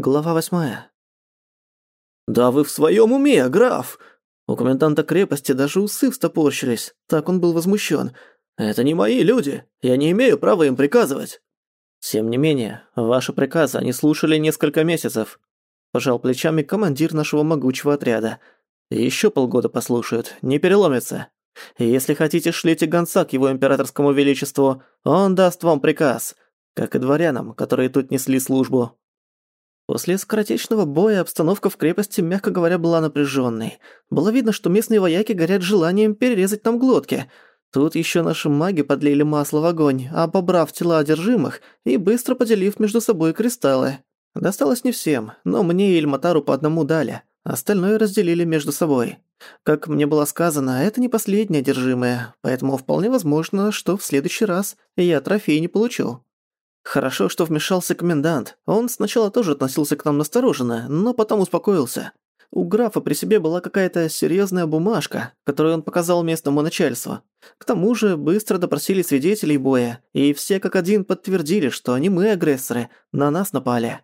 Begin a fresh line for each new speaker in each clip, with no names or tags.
Глава восьмая.
«Да вы в своем уме, граф!» У коменданта крепости даже усы встопорщились, так он был возмущен. «Это не мои люди, я не имею права им приказывать».
«Тем не менее, ваши приказы они слушали несколько месяцев», – пожал плечами командир нашего могучего отряда. «Еще полгода послушают, не переломятся. Если хотите, шлите гонца к его императорскому величеству, он даст вам приказ, как и дворянам, которые тут несли службу». После скоротечного боя обстановка в крепости, мягко говоря, была напряженной. Было видно, что местные вояки горят желанием перерезать нам глотки. Тут еще наши маги подлили масло в огонь, а обобрав тела одержимых и быстро поделив между собой кристаллы. Досталось не всем, но мне и Эльматару по одному дали. Остальное разделили между собой. Как мне было сказано, это не последнее одержимое, поэтому вполне возможно, что в следующий раз я трофей не получу. Хорошо, что вмешался комендант. Он сначала тоже относился к нам настороженно, но потом успокоился. У графа при себе была какая-то серьезная бумажка, которую он показал местному начальству. К тому же быстро допросили свидетелей боя, и все как один подтвердили, что они мы агрессоры, на нас напали.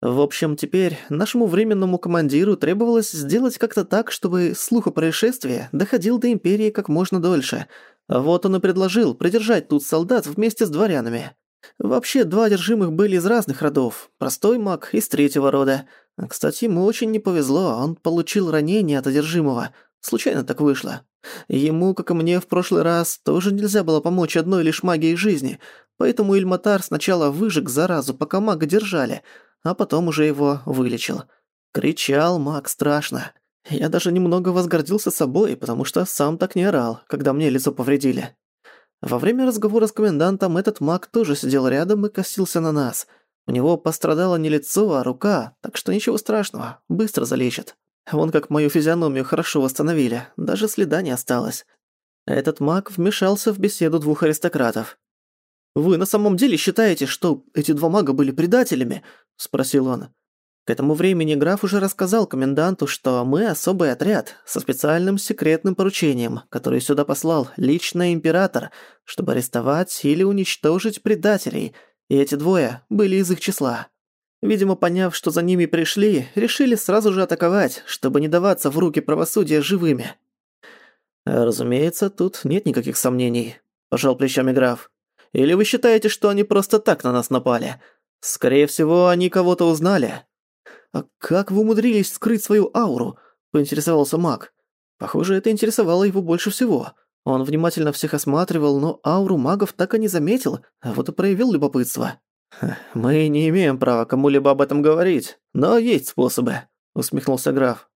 В общем, теперь нашему временному командиру требовалось сделать как-то так, чтобы слух о происшествии доходил до Империи как можно дольше. Вот он и предложил придержать тут солдат вместе с дворянами. Вообще, два одержимых были из разных родов. Простой маг из третьего рода. Кстати, ему очень не повезло, он получил ранение от одержимого. Случайно так вышло. Ему, как и мне в прошлый раз, тоже нельзя было помочь одной лишь магией жизни, поэтому Ильматар сначала выжег заразу, пока мага держали, а потом уже его вылечил. Кричал маг страшно. Я даже немного возгордился собой, потому что сам так не орал, когда мне лицо повредили. Во время разговора с комендантом этот маг тоже сидел рядом и косился на нас. У него пострадало не лицо, а рука, так что ничего страшного, быстро залечит. Вон как мою физиономию хорошо восстановили, даже следа не осталось. Этот маг вмешался в беседу двух аристократов. «Вы на самом деле считаете, что эти два мага были предателями?» – спросил он. К этому времени граф уже рассказал коменданту, что мы особый отряд со специальным секретным поручением, который сюда послал лично император, чтобы арестовать или уничтожить предателей, и эти двое были из их числа. Видимо, поняв, что за ними пришли, решили сразу же атаковать, чтобы не даваться в руки правосудия живыми. «А, «Разумеется, тут нет никаких сомнений», – пожал плечами граф. «Или вы считаете, что они просто так на нас напали? Скорее всего, они кого-то узнали, «А как вы умудрились скрыть свою ауру?» – поинтересовался маг. Похоже, это интересовало его больше всего. Он внимательно всех осматривал, но ауру магов так и не заметил, а вот и проявил любопытство. «Хм, «Мы не имеем права кому-либо об этом говорить, но есть способы», – усмехнулся граф.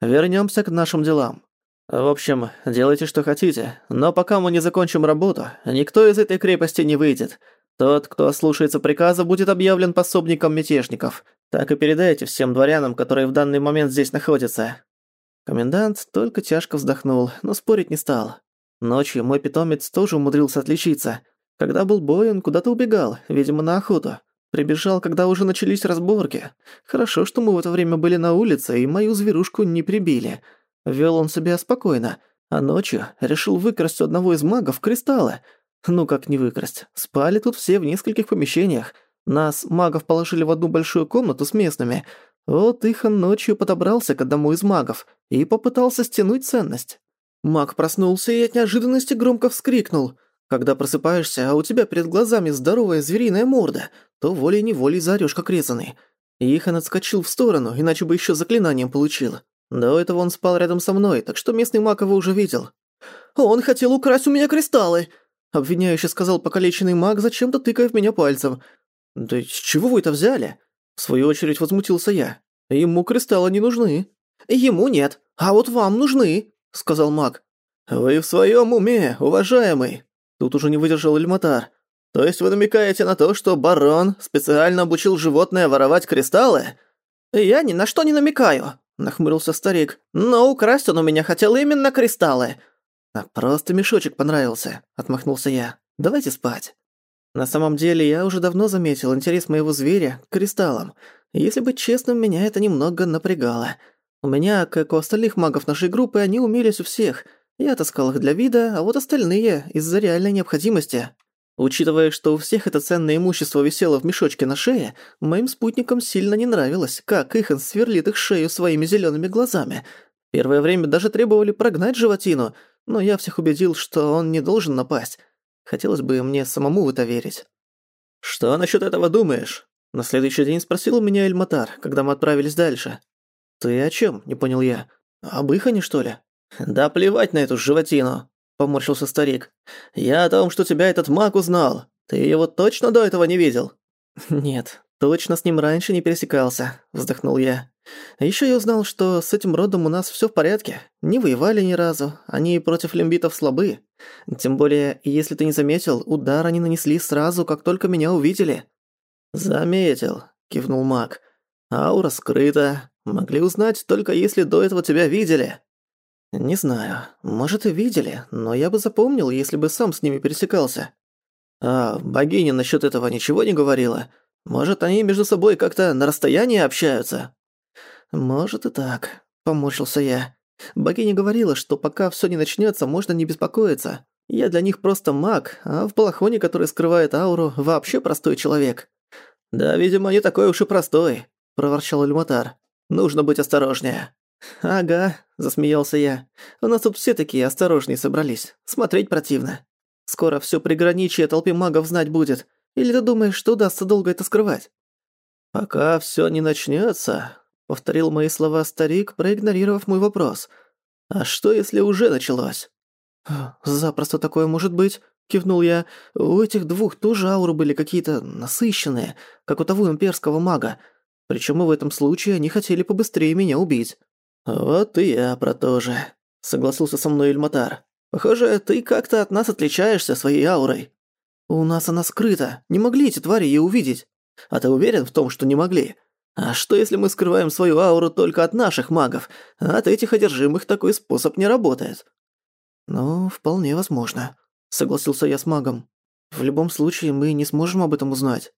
«Вернёмся к нашим делам. В общем, делайте, что хотите, но пока мы не закончим работу, никто из этой крепости не выйдет. Тот, кто ослушается приказа, будет объявлен пособником мятежников, так и передайте всем дворянам, которые в данный момент здесь находятся». Комендант только тяжко вздохнул, но спорить не стал. Ночью мой питомец тоже умудрился отличиться. Когда был бой, он куда-то убегал, видимо, на охоту. Прибежал, когда уже начались разборки. Хорошо, что мы в это время были на улице, и мою зверушку не прибили. Вел он себя спокойно, а ночью решил выкрасть у одного из магов кристаллы. Ну как не выкрасть? Спали тут все в нескольких помещениях. Нас, магов, положили в одну большую комнату с местными. Вот Ихан ночью подобрался к одному из магов и попытался стянуть ценность. Маг проснулся и от неожиданности громко вскрикнул. Когда просыпаешься, а у тебя перед глазами здоровая звериная морда, то волей-неволей заорёшь, как резанный. Ихан отскочил в сторону, иначе бы ещё заклинанием получил. До этого он спал рядом со мной, так что местный маг его уже видел. «Он хотел украсть у меня кристаллы!» Обвиняющий сказал покалеченный маг, зачем-то тыкая в меня пальцем. «Ну, «Да чего вы это взяли?» В свою очередь возмутился я. «Ему кристаллы не нужны». «Ему нет, а вот вам нужны», — сказал маг. «Вы в своем уме, уважаемый?» Тут уже не выдержал Эльматар. «То есть вы намекаете на то, что барон специально обучил животное воровать кристаллы?» «Я ни на что не намекаю», — нахмурился старик. «Но украсть он у меня хотел именно кристаллы». «А просто мешочек понравился», — отмахнулся я. «Давайте спать». На самом деле, я уже давно заметил интерес моего зверя к кристаллам. Если быть честным, меня это немного напрягало. У меня, как у остальных магов нашей группы, они умелись у всех. Я таскал их для вида, а вот остальные – из-за реальной необходимости. Учитывая, что у всех это ценное имущество висело в мешочке на шее, моим спутникам сильно не нравилось, как Ихан сверлит их шею своими зелеными глазами. Первое время даже требовали прогнать животину, но я всех убедил, что он не должен напасть. Хотелось бы мне самому в это верить.
«Что насчет этого думаешь?» На следующий день спросил у меня Эльматар, когда мы отправились дальше.
«Ты о чем?» – не понял я. «Об Ихане, что ли?»
«Да плевать на эту животину!» – поморщился старик. «Я о том, что тебя этот маг узнал. Ты его точно до этого не видел?»
«Нет, точно с ним раньше не пересекался», – вздохнул я. Еще я узнал, что с этим родом у нас все в порядке. Не воевали ни разу, они против лимбитов слабы. Тем более, если ты не заметил, удар они нанесли сразу, как только меня увидели».
«Заметил», — кивнул маг. «Аура скрыта. Могли узнать, только если до этого тебя видели».
«Не знаю. Может, и видели, но я бы запомнил, если бы сам с ними пересекался».
«А богиня насчет этого ничего не говорила? Может, они между собой как-то на расстоянии общаются?»
«Может и так», — поморщился я. Богиня говорила, что пока всё не начнётся, можно не беспокоиться. Я для них просто маг, а в полохоне, который скрывает ауру, вообще простой человек.
Да, видимо, не такой уж и простой, проворчал Эльматар. Нужно быть осторожнее.
Ага, засмеялся я. У нас тут все такие осторожные собрались. Смотреть противно. Скоро всё приграничье толпе магов знать будет. Или ты думаешь, что удастся долго это скрывать?
Пока всё не начнётся, Повторил мои слова старик, проигнорировав мой вопрос. «А что, если уже началось?»
«Запросто такое может быть», — кивнул я. «У этих двух тоже ауры были какие-то насыщенные, как у того имперского мага. Причем и в этом случае они хотели побыстрее меня убить».
«Вот и я про то же», — согласился со мной Эльматар. «Похоже, ты как-то от нас отличаешься своей аурой».
«У нас она скрыта. Не могли эти твари ее увидеть».
«А ты уверен в том, что не могли?» А что если мы скрываем свою ауру только от наших магов, а от этих одержимых такой способ не работает?
Ну, вполне возможно, согласился я с магом. В любом случае мы не сможем об этом узнать.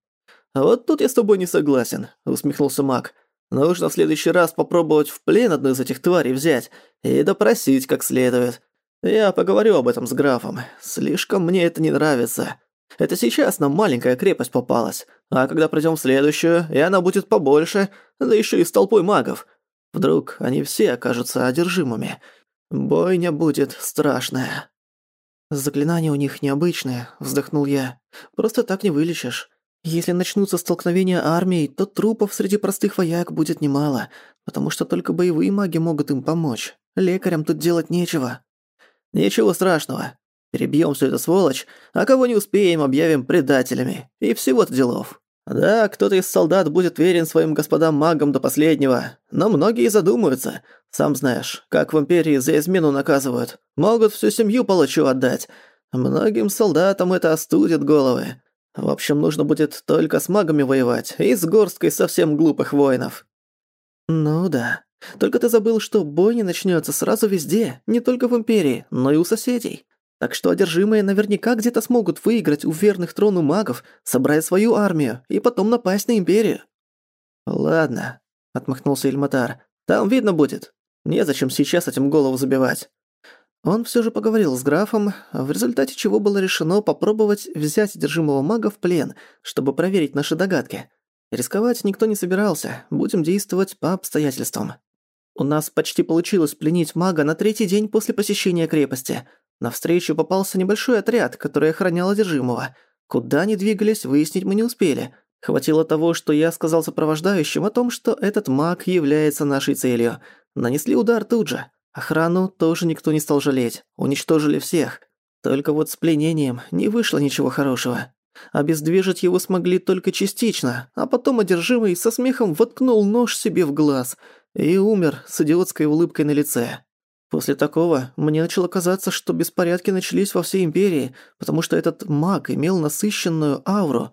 А вот тут я с тобой не согласен, усмехнулся маг. Нужно в следующий раз попробовать в плен одну из этих тварей взять и допросить как следует. Я поговорю об этом с графом. Слишком мне это не нравится. Это сейчас нам маленькая крепость попалась, а когда пройдем следующую, и она будет побольше, да еще и с толпой магов. Вдруг они все окажутся одержимыми. Бойня будет страшная.
Заклинания у них необычные, вздохнул я. Просто так не вылечишь. Если начнутся столкновения армий, то трупов среди простых вояк будет немало, потому что только боевые маги могут им помочь. Лекарям тут делать нечего.
Ничего страшного, Перебьем всю эту сволочь, а кого не успеем, объявим предателями. И всего-то делов. Да, кто-то из солдат будет верен своим господам-магам до последнего, но многие задумаются. Сам знаешь, как в Империи за измену наказывают. Могут всю семью палачу отдать. Многим солдатам это остудит головы. В общем, нужно будет только с магами воевать и с горсткой совсем глупых воинов.
Ну да. Только ты забыл, что бойня начнется сразу везде, не только в Империи, но и у соседей. Так что одержимые наверняка где-то смогут выиграть у верных трону магов, собрать свою армию и потом напасть на империю.
Ладно, отмахнулся Эльматар. Там видно будет. Незачем сейчас этим голову забивать.
Он все же поговорил с графом, в результате чего было решено попробовать взять одержимого мага в плен, чтобы проверить наши догадки. Рисковать никто не собирался, будем действовать по обстоятельствам. У нас почти получилось пленить мага на третий день после посещения крепости – Навстречу попался небольшой отряд, который охранял одержимого. Куда они двигались, выяснить мы не успели. Хватило того, что я сказал сопровождающим о том, что этот маг является нашей целью. Нанесли удар тут же. Охрану тоже никто не стал жалеть. Уничтожили всех. Только вот с пленением не вышло ничего хорошего. Обездвижить его смогли только частично, а потом одержимый со смехом воткнул нож себе в глаз и умер с идиотской улыбкой на лице. После такого мне начало казаться, что беспорядки начались во всей империи, потому что этот маг имел насыщенную ауру.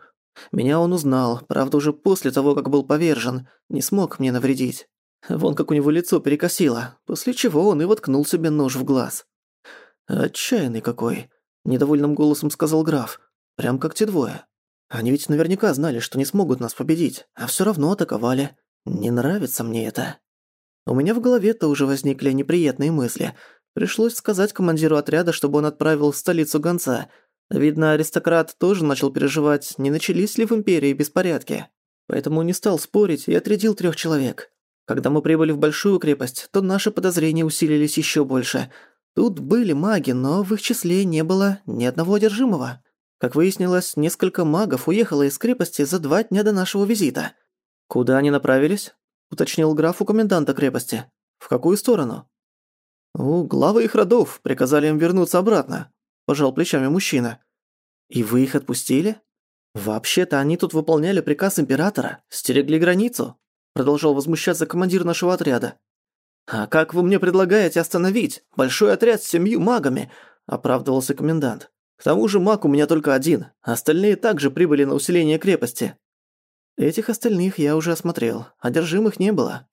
Меня он узнал, правда, уже после того, как был повержен, не смог мне навредить. Вон как у него лицо перекосило, после чего он и воткнул себе нож в глаз. «Отчаянный какой», — недовольным голосом сказал граф. «Прям как те двое. Они ведь наверняка знали, что не смогут нас победить, а всё равно атаковали. Не нравится мне это». У меня в голове тоже возникли неприятные мысли. Пришлось сказать командиру отряда, чтобы он отправил в столицу гонца. Видно, аристократ тоже начал переживать, не начались ли в Империи беспорядки. Поэтому не стал спорить и отрядил трех человек. Когда мы прибыли в Большую крепость, то наши подозрения усилились еще больше. Тут были маги, но в их числе не было ни одного одержимого. Как выяснилось, несколько магов уехало из крепости за два дня до нашего визита. Куда они направились? – уточнил граф у коменданта крепости. «В какую сторону?» «У главы их родов приказали им вернуться обратно», – пожал плечами мужчина. «И вы их отпустили?» «Вообще-то они тут выполняли приказ императора, стерегли границу», – продолжал возмущаться командир нашего отряда. «А как вы мне предлагаете остановить? Большой отряд с семью магами», – оправдывался комендант. «К тому же маг у меня только один, остальные также прибыли на усиление крепости». Этих остальных я уже осмотрел, одержимых не было.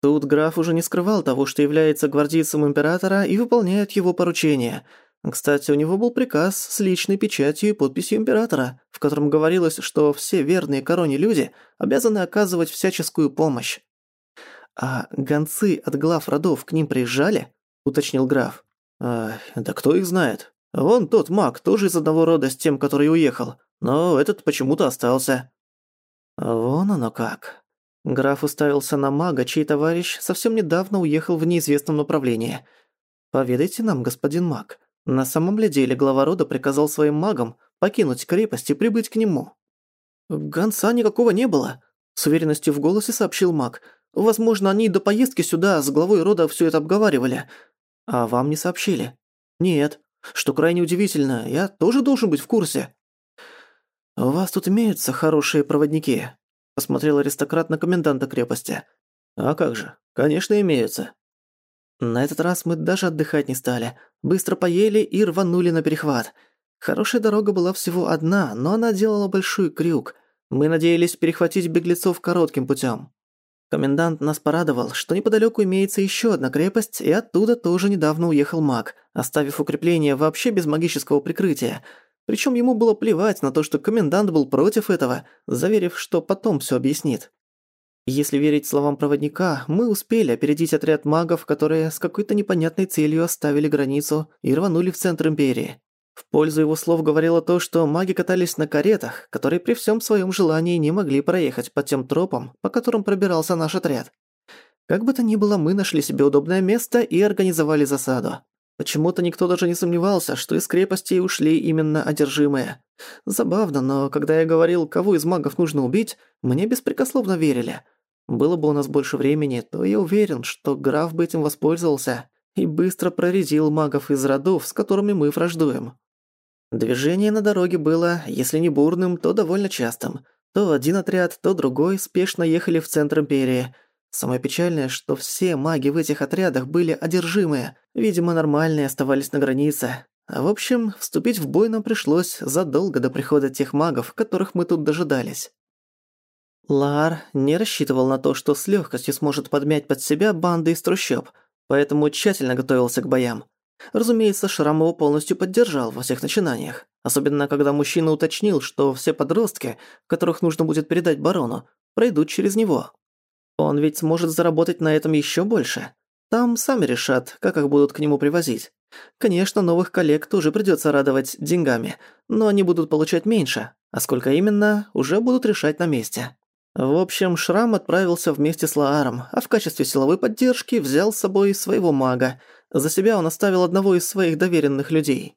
Тут граф уже не скрывал того, что является гвардейцем императора и выполняет его поручения. Кстати, у него был приказ с личной печатью и подписью императора, в котором говорилось, что все верные короне люди обязаны оказывать всяческую помощь. «А гонцы от глав родов к ним приезжали?» – уточнил граф. «Э, «Да кто их знает? Вон тот маг тоже из одного рода с тем, который уехал, но этот почему-то остался». Вон оно как. Граф уставился на мага, чей товарищ совсем недавно уехал в неизвестном направлении. «Поведайте нам, господин маг, на самом ли деле глава рода приказал своим магам покинуть крепость и прибыть к нему?» «Гонца никакого не было», — с уверенностью в голосе сообщил маг. «Возможно, они до поездки сюда с главой рода все это обговаривали. А вам не сообщили?» «Нет. Что крайне удивительно, я тоже должен быть в курсе». А «У вас тут имеются хорошие проводники?» – посмотрел аристократ на коменданта крепости. «А как же? Конечно, имеются». На этот раз мы даже отдыхать не стали. Быстро поели и рванули на перехват. Хорошая дорога была всего одна, но она делала большой крюк. Мы надеялись перехватить беглецов коротким путем. Комендант нас порадовал, что неподалеку имеется еще одна крепость, и оттуда тоже недавно уехал маг, оставив укрепление вообще без магического прикрытия – причем ему было плевать на то, что комендант был против этого, заверив, что потом все объяснит. Если верить словам проводника, мы успели опередить отряд магов, которые с какой-то непонятной целью оставили границу и рванули в центр империи. В пользу его слов говорило то, что маги катались на каретах, которые при всем своем желании не могли проехать по тем тропам, по которым пробирался наш отряд. Как бы то ни было, мы нашли себе удобное место и организовали засаду. Почему-то никто даже не сомневался, что из крепостей ушли именно одержимые. Забавно, но когда я говорил, кого из магов нужно убить, мне беспрекословно верили. Было бы у нас больше времени, то я уверен, что граф бы этим воспользовался и быстро прорезил магов из родов, с которыми мы враждуем. Движение на дороге было, если не бурным, то довольно частым. То один отряд, то другой спешно ехали в центр империи – Самое печальное, что все маги в этих отрядах были одержимые. Видимо, нормальные оставались на границе. А в общем, вступить в бой нам пришлось задолго до прихода тех магов, которых мы тут дожидались. Лаар не рассчитывал на то, что с легкостью сможет подмять под себя банды из трущоб, поэтому тщательно готовился к боям. Разумеется, Шрам его полностью поддержал во всех начинаниях, особенно когда мужчина уточнил, что все подростки, которых нужно будет передать барону, пройдут через него. Он ведь сможет заработать на этом еще больше. Там сами решат, как их будут к нему привозить. Конечно, новых коллег тоже придется радовать деньгами, но они будут получать меньше, а сколько именно, уже будут решать на месте. В общем, Шрам отправился вместе с Лааром, а в качестве силовой поддержки взял с собой своего мага. За себя он оставил одного из своих доверенных людей.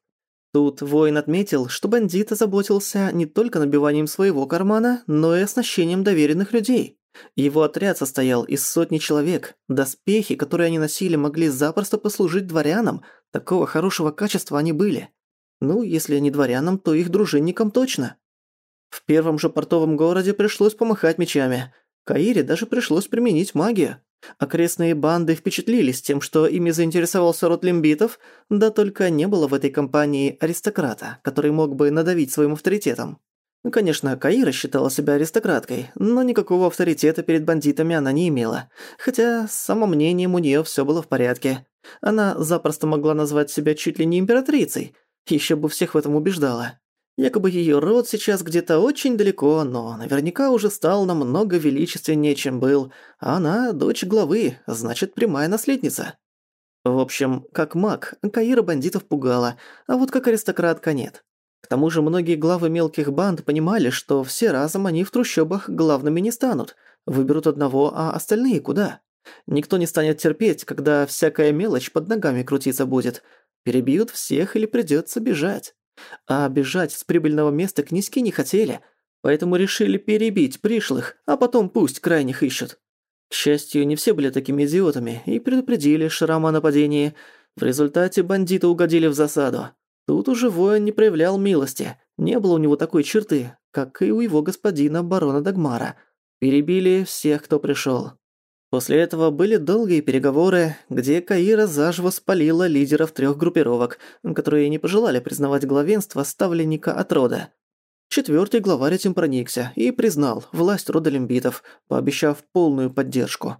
Тут воин отметил, что бандит озаботился не только набиванием своего кармана, но и оснащением доверенных людей. Его отряд состоял из сотни человек. Доспехи, которые они носили, могли запросто послужить дворянам. Такого хорошего качества они были. Ну, если не дворянам, то их дружинникам точно. В первом же портовом городе пришлось помахать мечами. Каире даже пришлось применить магию. Окрестные банды впечатлились тем, что ими заинтересовался род лимбитов, да только не было в этой компании аристократа, который мог бы надавить своим авторитетом. Ну, конечно, Каира считала себя аристократкой, но никакого авторитета перед бандитами она не имела. Хотя с самомнением у неё всё было в порядке. Она запросто могла назвать себя чуть ли не императрицей. Ещё бы всех в этом убеждала. Якобы её род сейчас где-то очень далеко, но наверняка уже стал намного величественнее, чем был. А она дочь главы, значит, прямая наследница. В общем, как маг, Каира бандитов пугала, а вот как аристократка нет. К тому же многие главы мелких банд понимали, что все разом они в трущобах главными не станут, выберут одного, а остальные куда? Никто не станет терпеть, когда всякая мелочь под ногами крутиться будет. Перебьют всех или придётся бежать. А бежать с прибыльного места князьки не хотели, поэтому решили перебить пришлых, а потом пусть крайних ищут. К счастью, не все были такими идиотами и предупредили Шрама о нападении. В результате бандиты угодили в засаду. Тут уже воин не проявлял милости, не было у него такой черты, как и у его господина барона Дагмара. Перебили всех, кто пришел. После этого были долгие переговоры, где Каира заживо спалила лидеров трех группировок, которые не пожелали признавать главенство ставленника от рода. Четвертый главарь этим проникся и признал власть рода лимбитов, пообещав полную поддержку.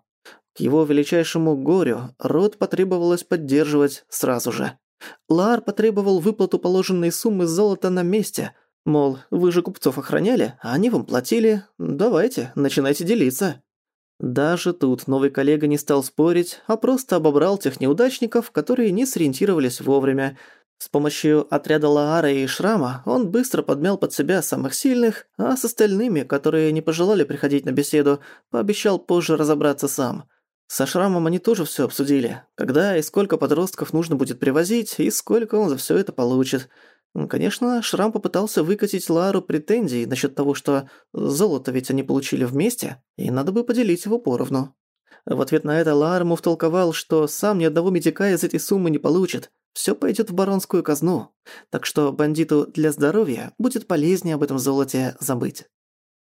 К его величайшему горю род потребовалось поддерживать сразу же. Лаар потребовал выплату положенной суммы золота на месте. Мол, вы же купцов охраняли, а они вам платили. Давайте, начинайте делиться. Даже тут новый коллега не стал спорить, а просто обобрал тех неудачников, которые не сориентировались вовремя. С помощью отряда Лаара и Шрама он быстро подмял под себя самых сильных, а с остальными, которые не пожелали приходить на беседу, пообещал позже разобраться сам. Со шрамом они тоже все обсудили. Когда и сколько подростков нужно будет привозить, и сколько он за все это получит. Конечно, Шрам попытался выкатить Лару претензии насчет того, что золото ведь они получили вместе, и надо бы поделить его поровну. В ответ на это Лар ему втолковал, что сам ни одного медика из этой суммы не получит, все пойдет в баронскую казну, так что бандиту для здоровья будет полезнее об этом золоте забыть.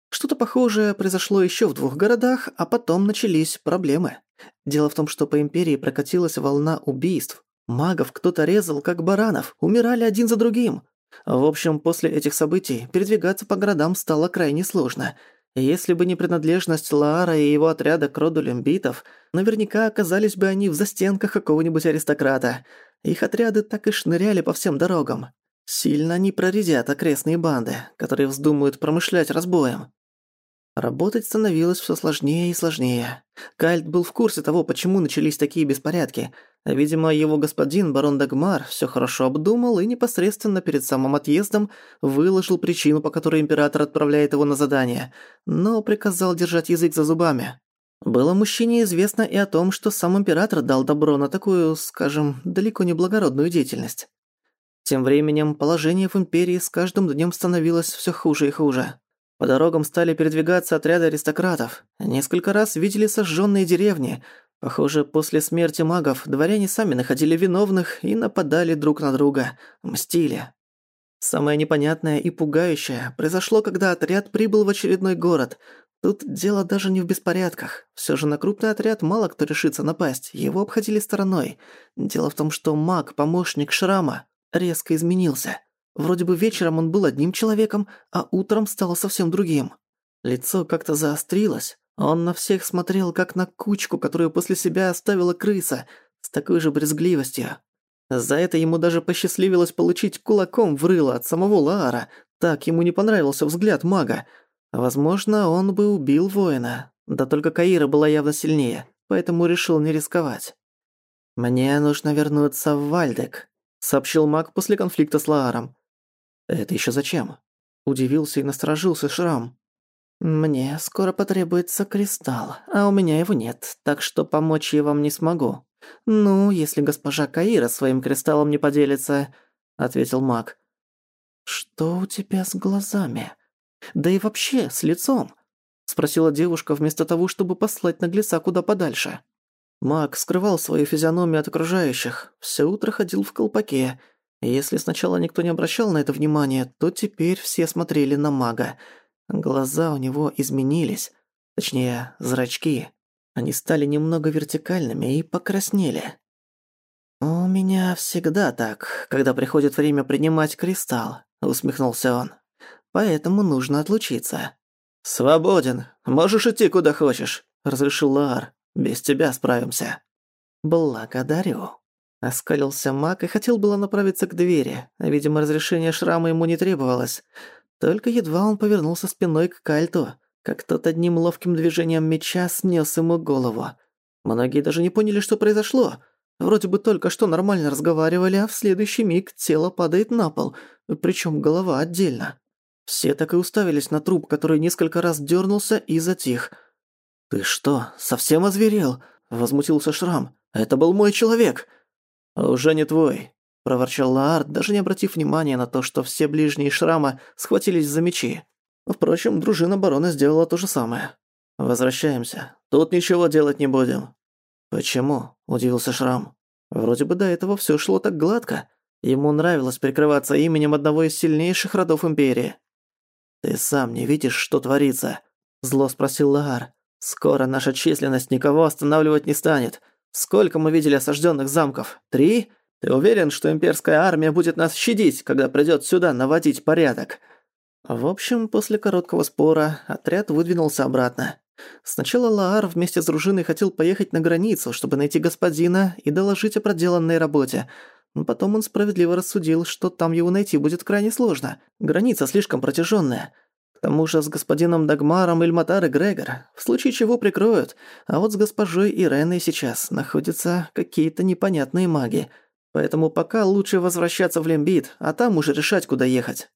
Что-то похожее произошло еще в двух городах, а потом начались проблемы. Дело в том, что по империи прокатилась волна убийств. Магов кто-то резал, как баранов, умирали один за другим. В общем, после этих событий передвигаться по городам стало крайне сложно. Если бы не принадлежность Лаара и его отряда к роду лимбитов, наверняка оказались бы они в застенках какого-нибудь аристократа. Их отряды так и шныряли по всем дорогам. Сильно они прорезят окрестные банды, которые вздумают промышлять разбоем. Работать становилось все сложнее и сложнее. Кальт был в курсе того, почему начались такие беспорядки. Видимо, его господин, барон Дагмар, все хорошо обдумал и непосредственно перед самым отъездом выложил причину, по которой император отправляет его на задание, но приказал держать язык за зубами. Было мужчине известно и о том, что сам император дал добро на такую, скажем, далеко не благородную деятельность. Тем временем положение в империи с каждым днем становилось все хуже и хуже. По дорогам стали передвигаться отряды аристократов. Несколько раз видели сожженные деревни. Похоже, после смерти магов дворяне сами находили виновных и нападали друг на друга. Мстили. Самое непонятное и пугающее произошло, когда отряд прибыл в очередной город. Тут дело даже не в беспорядках. Все же на крупный отряд мало кто решится напасть, его обходили стороной. Дело в том, что маг, помощник Шрама, резко изменился. Вроде бы вечером он был одним человеком, а утром стал совсем другим. Лицо как-то заострилось. А он на всех смотрел, как на кучку, которую после себя оставила крыса, с такой же брезгливостью. За это ему даже посчастливилось получить кулаком в рыло от самого Лаара. Так ему не понравился взгляд мага. Возможно, он бы убил воина. Да только Каира была явно сильнее, поэтому решил не рисковать. «Мне нужно вернуться в Вальдек», — сообщил маг после конфликта с Лааром. «Это еще зачем?» Удивился и насторожился Шрам. «Мне скоро потребуется кристалл, а у меня его нет, так что помочь я вам не смогу. Ну, если госпожа Каира своим кристаллом не поделится», — ответил маг. «Что у тебя с глазами? Да и вообще, с лицом?» — спросила девушка вместо того, чтобы послать наглеца куда подальше. Маг скрывал свою физиономию от окружающих, все утро ходил в колпаке, если сначала никто не обращал на это внимания, то теперь все смотрели на мага. Глаза у него изменились, точнее, зрачки. Они стали немного вертикальными и покраснели. «У меня всегда так, когда приходит время принимать кристалл», — усмехнулся он. «Поэтому нужно отлучиться». «Свободен. Можешь идти куда хочешь», — разрешил Лаар. «Без тебя справимся». «Благодарю». Оскалился маг и хотел было направиться к двери. А, видимо, разрешение шрама ему не требовалось. Только едва он повернулся спиной к кальту, как тот одним ловким движением меча снес ему голову. Многие даже не поняли, что произошло.
Вроде бы только что нормально разговаривали, а в следующий миг тело падает на пол, причем голова отдельно. Все так и уставились на труп, который несколько раз дернулся и затих. «Ты что, совсем озверел?» – возмутился Шрам. «Это был мой человек!» А «Уже не твой», – проворчал Лаард, даже не обратив внимания на то, что все ближние шрама схватились за мечи. Впрочем, дружина барона сделала то же самое. «Возвращаемся. Тут ничего делать не будем». «Почему?» – удивился Шрам. Вроде бы до этого всё шло так гладко. Ему нравилось прикрываться именем одного из сильнейших родов Империи. «Ты сам не видишь, что творится?» – зло спросил Лаар. «Скоро наша численность никого останавливать не станет. Сколько мы видели осажденных замков? Три? Ты уверен, что имперская армия будет нас щадить, когда придет сюда наводить порядок?» В общем, после короткого спора отряд выдвинулся обратно. Сначала Лаар вместе с дружиной хотел поехать на границу, чтобы найти господина и доложить о проделанной работе. Но потом он справедливо рассудил, что там его найти будет крайне сложно. Граница слишком протяженная. К тому же с господином Дагмаром Ильматар и Грегор, в случае чего прикроют, а вот с госпожой Иреной сейчас находятся какие-то непонятные маги. Поэтому пока лучше возвращаться в Лембит, а там уже решать, куда ехать.